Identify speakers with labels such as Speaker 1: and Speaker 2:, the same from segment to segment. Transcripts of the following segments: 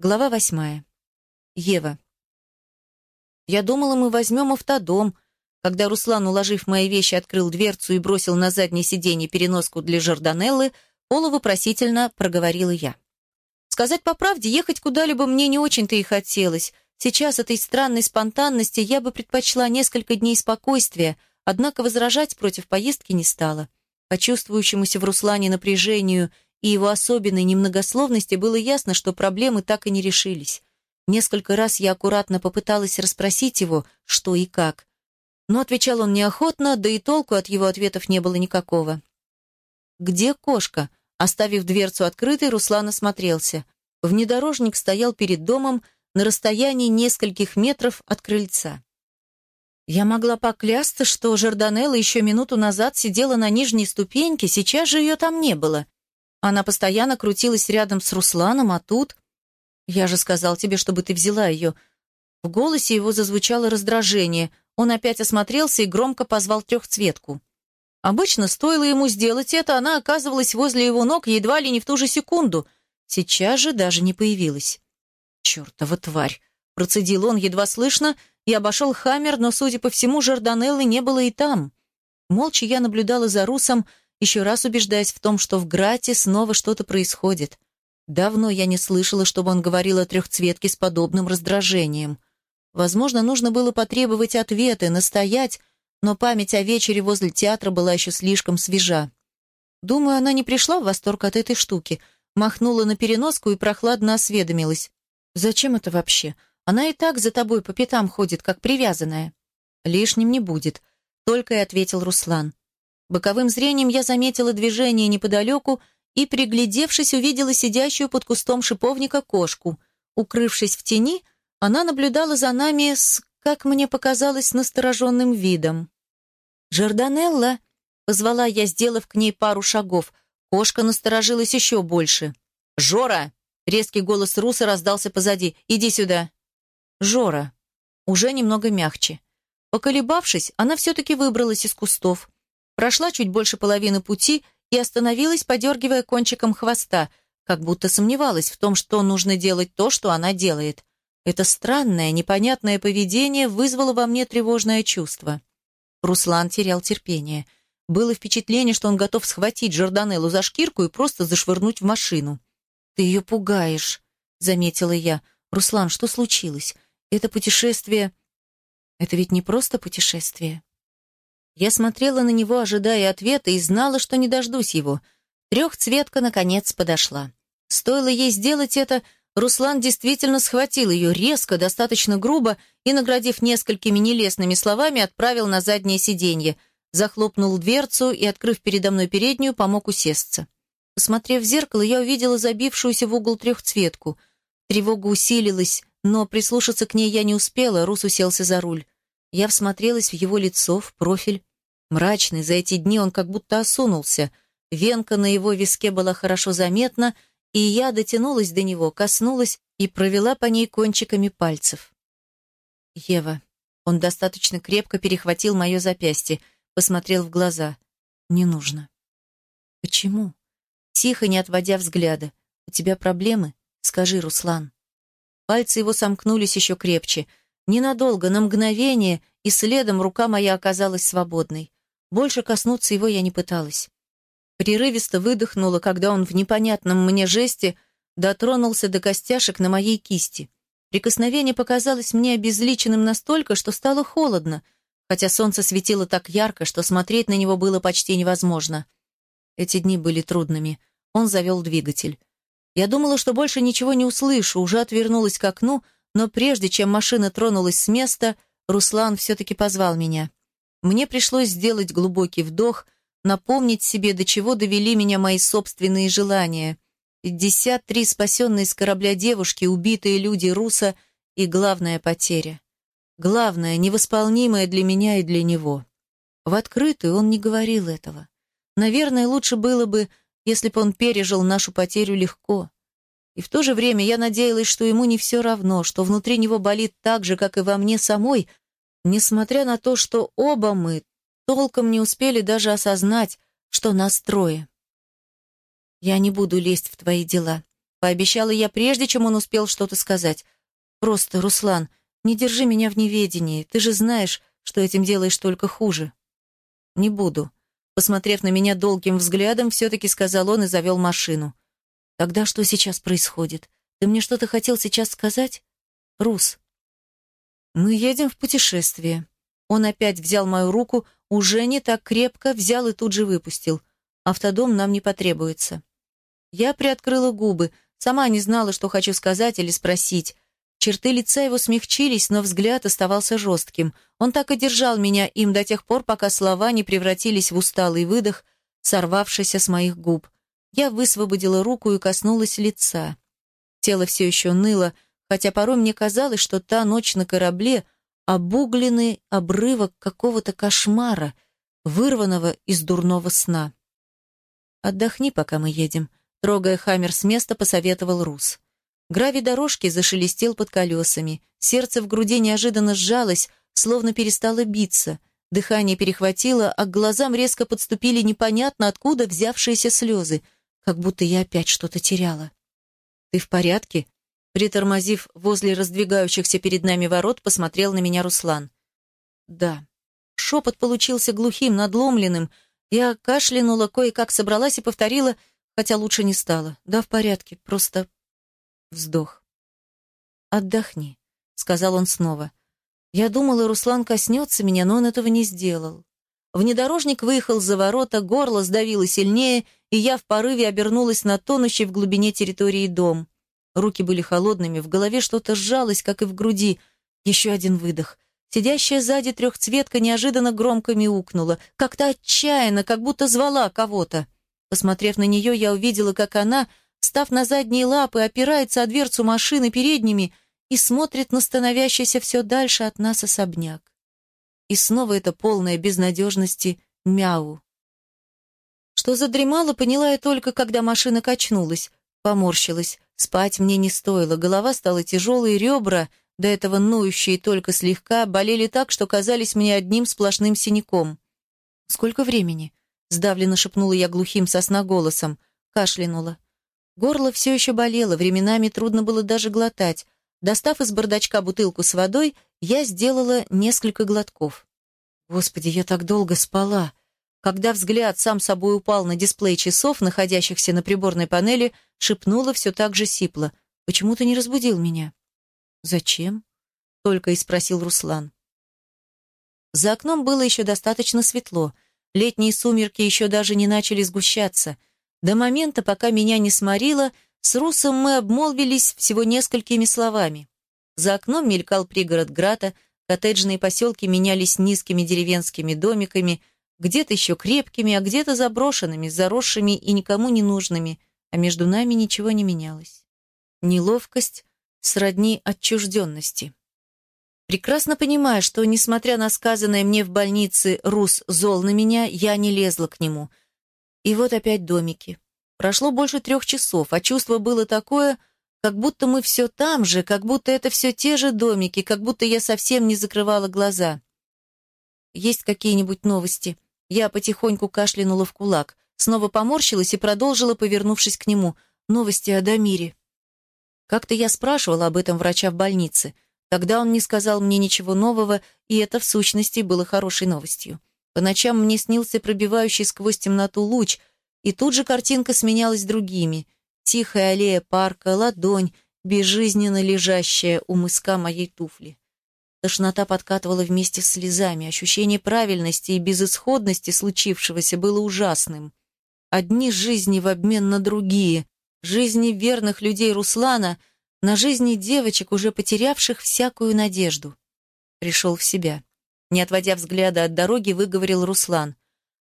Speaker 1: Глава восьмая. Ева. Я думала, мы возьмем автодом. Когда Руслан, уложив мои вещи, открыл дверцу и бросил на заднее сиденье переноску для Жорданеллы, полувопросительно проговорила я. Сказать по правде, ехать куда-либо мне не очень-то и хотелось. Сейчас этой странной спонтанности я бы предпочла несколько дней спокойствия, однако возражать против поездки не стала. По чувствующемуся в Руслане напряжению и его особенной немногословности было ясно, что проблемы так и не решились. Несколько раз я аккуратно попыталась расспросить его, что и как. Но отвечал он неохотно, да и толку от его ответов не было никакого. «Где кошка?» Оставив дверцу открытой, Руслан осмотрелся. Внедорожник стоял перед домом на расстоянии нескольких метров от крыльца. Я могла поклясться, что Жорданелла еще минуту назад сидела на нижней ступеньке, сейчас же ее там не было. Она постоянно крутилась рядом с Русланом, а тут... Я же сказал тебе, чтобы ты взяла ее. В голосе его зазвучало раздражение. Он опять осмотрелся и громко позвал трехцветку. Обычно стоило ему сделать это, она оказывалась возле его ног едва ли не в ту же секунду. Сейчас же даже не появилась. «Чертова тварь!» — процедил он едва слышно и обошел Хаммер, но, судя по всему, Жорданеллы не было и там. Молча я наблюдала за Русом, еще раз убеждаясь в том, что в Грате снова что-то происходит. Давно я не слышала, чтобы он говорил о трехцветке с подобным раздражением. Возможно, нужно было потребовать ответы, настоять, но память о вечере возле театра была еще слишком свежа. Думаю, она не пришла в восторг от этой штуки, махнула на переноску и прохладно осведомилась. «Зачем это вообще? Она и так за тобой по пятам ходит, как привязанная». «Лишним не будет», — только и ответил Руслан. Боковым зрением я заметила движение неподалеку и, приглядевшись, увидела сидящую под кустом шиповника кошку. Укрывшись в тени, она наблюдала за нами с, как мне показалось, настороженным видом. «Жорданелла!» — позвала я, сделав к ней пару шагов. Кошка насторожилась еще больше. «Жора!» — резкий голос Руса раздался позади. «Иди сюда!» «Жора!» Уже немного мягче. Поколебавшись, она все-таки выбралась из кустов. Прошла чуть больше половины пути и остановилась, подергивая кончиком хвоста, как будто сомневалась в том, что нужно делать то, что она делает. Это странное, непонятное поведение вызвало во мне тревожное чувство. Руслан терял терпение. Было впечатление, что он готов схватить Жорданеллу за шкирку и просто зашвырнуть в машину. «Ты ее пугаешь», — заметила я. «Руслан, что случилось? Это путешествие...» «Это ведь не просто путешествие. Я смотрела на него, ожидая ответа, и знала, что не дождусь его. Трехцветка, наконец, подошла. Стоило ей сделать это, Руслан действительно схватил ее резко, достаточно грубо и, наградив несколькими нелестными словами, отправил на заднее сиденье, захлопнул дверцу и, открыв передо мной переднюю, помог усесться. Посмотрев в зеркало, я увидела забившуюся в угол трехцветку. Тревога усилилась, но прислушаться к ней я не успела, Рус уселся за руль. Я всмотрелась в его лицо, в профиль. Мрачный, за эти дни он как будто осунулся. Венка на его виске была хорошо заметна, и я дотянулась до него, коснулась и провела по ней кончиками пальцев. «Ева». Он достаточно крепко перехватил мое запястье, посмотрел в глаза. «Не нужно». «Почему?» Тихо, не отводя взгляда. «У тебя проблемы? Скажи, Руслан». Пальцы его сомкнулись еще крепче — Ненадолго, на мгновение, и следом рука моя оказалась свободной. Больше коснуться его я не пыталась. Прерывисто выдохнула, когда он в непонятном мне жесте дотронулся до костяшек на моей кисти. Прикосновение показалось мне обезличенным настолько, что стало холодно, хотя солнце светило так ярко, что смотреть на него было почти невозможно. Эти дни были трудными. Он завел двигатель. Я думала, что больше ничего не услышу, уже отвернулась к окну, но прежде чем машина тронулась с места, Руслан все-таки позвал меня. Мне пришлось сделать глубокий вдох, напомнить себе, до чего довели меня мои собственные желания. Пятьдесят три спасенные с корабля девушки, убитые люди Руса и главная потеря. Главное, невосполнимое для меня и для него. В открытую он не говорил этого. Наверное, лучше было бы, если бы он пережил нашу потерю легко. И в то же время я надеялась, что ему не все равно, что внутри него болит так же, как и во мне самой, несмотря на то, что оба мы толком не успели даже осознать, что нас трое. «Я не буду лезть в твои дела», — пообещала я, прежде чем он успел что-то сказать. «Просто, Руслан, не держи меня в неведении. Ты же знаешь, что этим делаешь только хуже». «Не буду». Посмотрев на меня долгим взглядом, все-таки сказал он и завел машину. «Тогда что сейчас происходит? Ты мне что-то хотел сейчас сказать?» «Рус». «Мы едем в путешествие». Он опять взял мою руку, уже не так крепко, взял и тут же выпустил. Автодом нам не потребуется. Я приоткрыла губы, сама не знала, что хочу сказать или спросить. Черты лица его смягчились, но взгляд оставался жестким. Он так и держал меня им до тех пор, пока слова не превратились в усталый выдох, сорвавшийся с моих губ. Я высвободила руку и коснулась лица. Тело все еще ныло, хотя порой мне казалось, что та ночь на корабле — обугленный обрывок какого-то кошмара, вырванного из дурного сна. «Отдохни, пока мы едем», — трогая Хаммер с места, посоветовал Рус. Гравий дорожки зашелестел под колесами. Сердце в груди неожиданно сжалось, словно перестало биться. Дыхание перехватило, а к глазам резко подступили непонятно откуда взявшиеся слезы, как будто я опять что-то теряла. «Ты в порядке?» Притормозив возле раздвигающихся перед нами ворот, посмотрел на меня Руслан. «Да». Шепот получился глухим, надломленным. Я кашлянула, кое-как собралась и повторила, хотя лучше не стало. «Да, в порядке, просто Вздох. «Отдохни», — сказал он снова. Я думала, Руслан коснется меня, но он этого не сделал. Внедорожник выехал за ворота, горло сдавило сильнее, и я в порыве обернулась на тонущий в глубине территории дом. Руки были холодными, в голове что-то сжалось, как и в груди. Еще один выдох. Сидящая сзади трехцветка неожиданно громко мяукнула, как-то отчаянно, как будто звала кого-то. Посмотрев на нее, я увидела, как она Став на задние лапы, опирается о дверцу машины передними и смотрит на становящийся все дальше от нас особняк. И снова это полное безнадежности мяу. Что задремала, поняла я только, когда машина качнулась, поморщилась. Спать мне не стоило, голова стала тяжелой, ребра, до этого ноющие только слегка, болели так, что казались мне одним сплошным синяком. «Сколько времени?» — сдавленно шепнула я глухим сосна кашлянула. Горло все еще болело, временами трудно было даже глотать. Достав из бардачка бутылку с водой, я сделала несколько глотков. Господи, я так долго спала. Когда взгляд сам собой упал на дисплей часов, находящихся на приборной панели, шепнула все так же сипло. «Почему ты не разбудил меня?» «Зачем?» — только и спросил Руслан. За окном было еще достаточно светло. Летние сумерки еще даже не начали сгущаться — до момента, пока меня не сморило, с Русом мы обмолвились всего несколькими словами. За окном мелькал пригород Грата, коттеджные поселки менялись низкими деревенскими домиками, где-то еще крепкими, а где-то заброшенными, заросшими и никому не нужными, а между нами ничего не менялось. Неловкость сродни отчужденности. Прекрасно понимая, что, несмотря на сказанное мне в больнице «Рус зол на меня», я не лезла к нему — и вот опять домики. Прошло больше трех часов, а чувство было такое, как будто мы все там же, как будто это все те же домики, как будто я совсем не закрывала глаза. Есть какие-нибудь новости? Я потихоньку кашлянула в кулак, снова поморщилась и продолжила, повернувшись к нему. Новости о Дамире. Как-то я спрашивала об этом врача в больнице. Тогда он не сказал мне ничего нового, и это, в сущности, было хорошей новостью. По ночам мне снился пробивающий сквозь темноту луч, и тут же картинка сменялась другими. Тихая аллея парка, ладонь, безжизненно лежащая у мыска моей туфли. Тошнота подкатывала вместе с слезами, ощущение правильности и безысходности случившегося было ужасным. Одни жизни в обмен на другие, жизни верных людей Руслана на жизни девочек, уже потерявших всякую надежду. Пришел в себя. Не отводя взгляда от дороги, выговорил Руслан.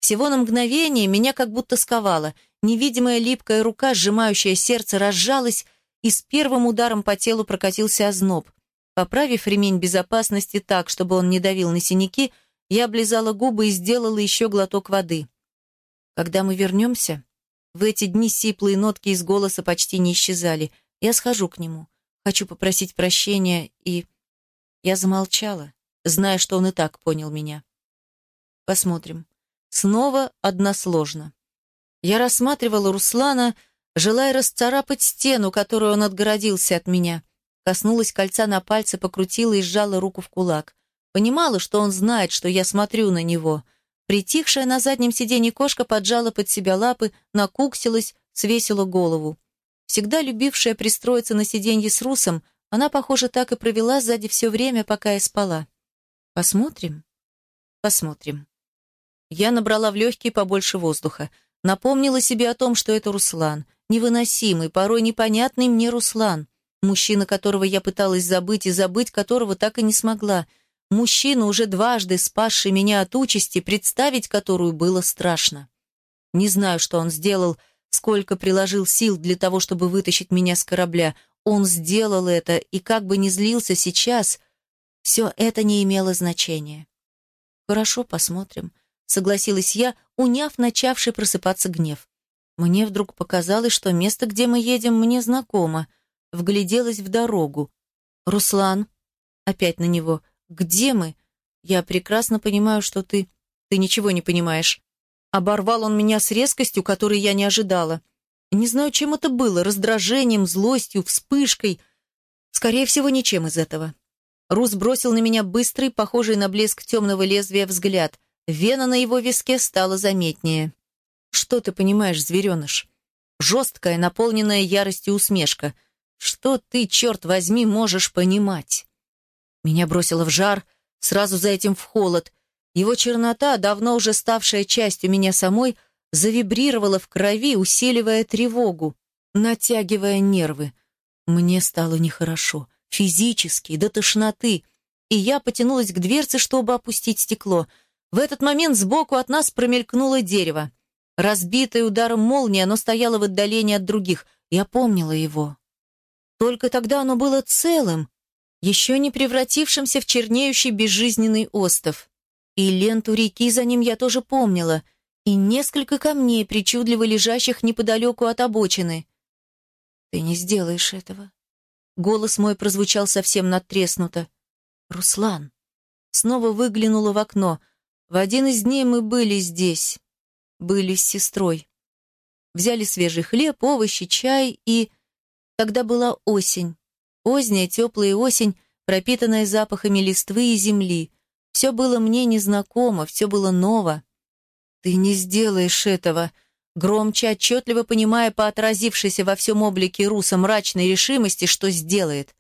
Speaker 1: Всего на мгновение меня как будто сковало. Невидимая липкая рука, сжимающая сердце, разжалась, и с первым ударом по телу прокатился озноб. Поправив ремень безопасности так, чтобы он не давил на синяки, я облизала губы и сделала еще глоток воды. Когда мы вернемся, в эти дни сиплые нотки из голоса почти не исчезали. Я схожу к нему. Хочу попросить прощения и... Я замолчала зная, что он и так понял меня. Посмотрим. Снова односложно. Я рассматривала Руслана, желая расцарапать стену, которую он отгородился от меня. Коснулась кольца на пальце, покрутила и сжала руку в кулак. Понимала, что он знает, что я смотрю на него. Притихшая на заднем сиденье кошка поджала под себя лапы, накуксилась, свесила голову. Всегда любившая пристроиться на сиденье с Русом, она, похоже, так и провела сзади все время, пока я спала. Посмотрим? Посмотрим. Я набрала в легкие побольше воздуха. Напомнила себе о том, что это Руслан. Невыносимый, порой непонятный мне Руслан. Мужчина, которого я пыталась забыть и забыть, которого так и не смогла. Мужчина, уже дважды спасший меня от участи, представить которую было страшно. Не знаю, что он сделал, сколько приложил сил для того, чтобы вытащить меня с корабля. Он сделал это, и как бы ни злился сейчас, все это не имело значения. «Хорошо, посмотрим», — согласилась я, уняв начавший просыпаться гнев. Мне вдруг показалось, что место, где мы едем, мне знакомо. Вгляделась в дорогу. «Руслан», — опять на него, — «где мы? Я прекрасно понимаю, что ты... Ты ничего не понимаешь». Оборвал он меня с резкостью, которой я не ожидала. Не знаю, чем это было, раздражением, злостью, вспышкой. Скорее всего, ничем из этого. Рус бросил на меня быстрый, похожий на блеск темного лезвия взгляд. Вена на его виске стала заметнее. «Что ты понимаешь, звереныш?» Жесткая, наполненная яростью усмешка. «Что ты, черт возьми, можешь понимать?» Меня бросило в жар, сразу за этим в холод. Его чернота, давно уже ставшая частью меня самой, завибрировала в крови, усиливая тревогу, натягивая нервы. Мне стало нехорошо физически, до тошноты, и я потянулась к дверце, чтобы опустить стекло. В этот момент сбоку от нас промелькнуло дерево. Разбитое ударом молнии, оно стояло в отдалении от других. Я помнила его. Только тогда оно было целым, еще не превратившимся в чернеющий безжизненный остов. И ленту реки за ним я тоже помнила, и несколько камней, причудливо лежащих неподалеку от обочины. «Ты не сделаешь этого», Голос мой прозвучал совсем надтреснуто. «Руслан!» Снова выглянула в окно. В один из дней мы были здесь. Были с сестрой. Взяли свежий хлеб, овощи, чай и... Тогда была осень. Поздняя, теплая осень, пропитанная запахами листвы и земли. Все было мне незнакомо, все было ново. «Ты не сделаешь этого!» громче, отчетливо понимая по отразившейся во всем облике Руса мрачной решимости, что сделает.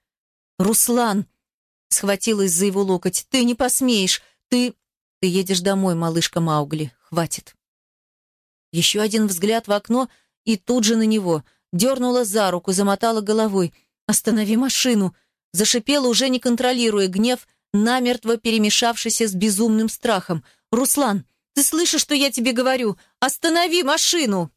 Speaker 1: «Руслан!» — схватилась за его локоть. «Ты не посмеешь! Ты... Ты едешь домой, малышка Маугли. Хватит!» Еще один взгляд в окно и тут же на него. Дернула за руку, замотала головой. «Останови машину!» Зашипела, уже не контролируя гнев, намертво перемешавшийся с безумным страхом. «Руслан!» Ты слышишь, что я тебе говорю? Останови машину!»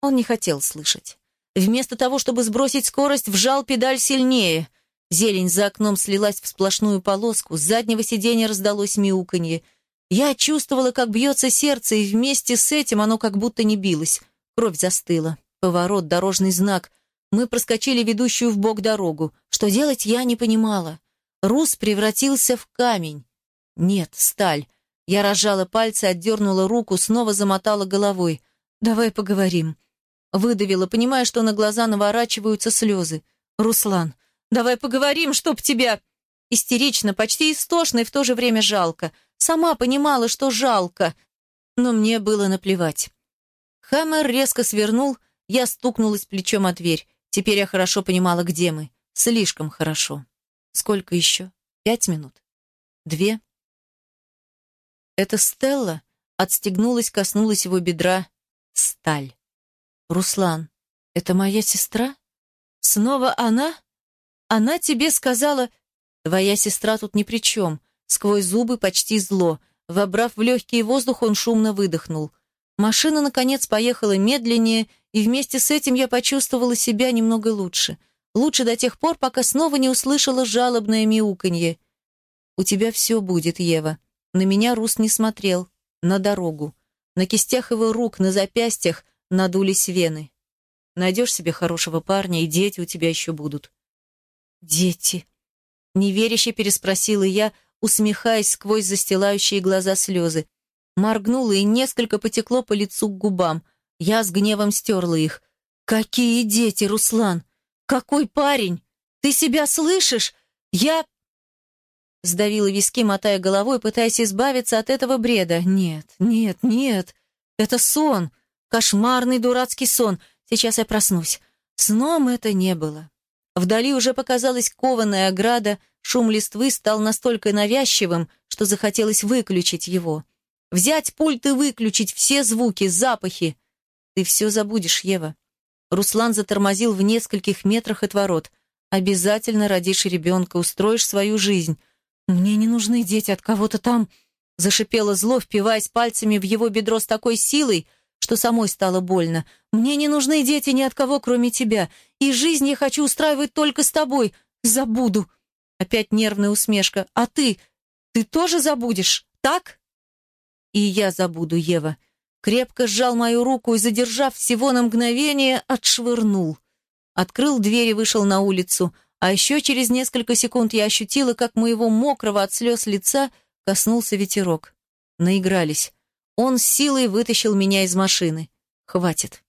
Speaker 1: Он не хотел слышать. Вместо того, чтобы сбросить скорость, вжал педаль сильнее. Зелень за окном слилась в сплошную полоску, с заднего сиденья раздалось мяуканье. Я чувствовала, как бьется сердце, и вместе с этим оно как будто не билось. Кровь застыла. Поворот, дорожный знак. Мы проскочили ведущую в бок дорогу. Что делать, я не понимала. Рус превратился в камень. Нет, сталь. Я разжала пальцы, отдернула руку, снова замотала головой. «Давай поговорим». Выдавила, понимая, что на глаза наворачиваются слезы. «Руслан, давай поговорим, чтоб тебя...» Истерично, почти истошно и в то же время жалко. Сама понимала, что жалко, но мне было наплевать. Хаммер резко свернул, я стукнулась плечом о дверь. Теперь я хорошо понимала, где мы. Слишком хорошо. Сколько еще? Пять минут? Две? Это Стелла отстегнулась, коснулась его бедра. Сталь. «Руслан, это моя сестра? Снова она? Она тебе сказала...» «Твоя сестра тут ни при чем». Сквозь зубы почти зло. Вобрав в легкий воздух, он шумно выдохнул. Машина, наконец, поехала медленнее, и вместе с этим я почувствовала себя немного лучше. Лучше до тех пор, пока снова не услышала жалобное мяуканье. «У тебя все будет, Ева», на меня Рус не смотрел, на дорогу. На кистях его рук, на запястьях надулись вены. Найдешь себе хорошего парня, и дети у тебя еще будут. Дети. Неверяще переспросила я, усмехаясь сквозь застилающие глаза слезы. Моргнула, и несколько потекло по лицу к губам. Я с гневом стерла их. Какие дети, Руслан? Какой парень? Ты себя слышишь? Я... Сдавила виски, мотая головой, пытаясь избавиться от этого бреда. Нет, нет, нет. Это сон. Кошмарный дурацкий сон. Сейчас я проснусь. Сном это не было. Вдали уже показалась кованая ограда, шум листвы стал настолько навязчивым, что захотелось выключить его. Взять пульт и выключить все звуки, запахи. Ты все забудешь, Ева. Руслан затормозил в нескольких метрах от ворот. Обязательно родишь ребенка, устроишь свою жизнь. Мне не нужны дети от кого-то там. Зашипело зло, впиваясь пальцами в его бедро с такой силой, что самой стало больно. Мне не нужны дети ни от кого, кроме тебя. И жизнь я хочу устраивать только с тобой. Забуду. Опять нервная усмешка. А ты? Ты тоже забудешь, так? И я забуду, Ева. Крепко сжал мою руку и, задержав всего на мгновение, отшвырнул. Открыл дверь и вышел на улицу, а еще через несколько секунд я ощутила, как моего мокрого от слез лица коснулся ветерок. Наигрались. Он силой вытащил меня из машины. Хватит.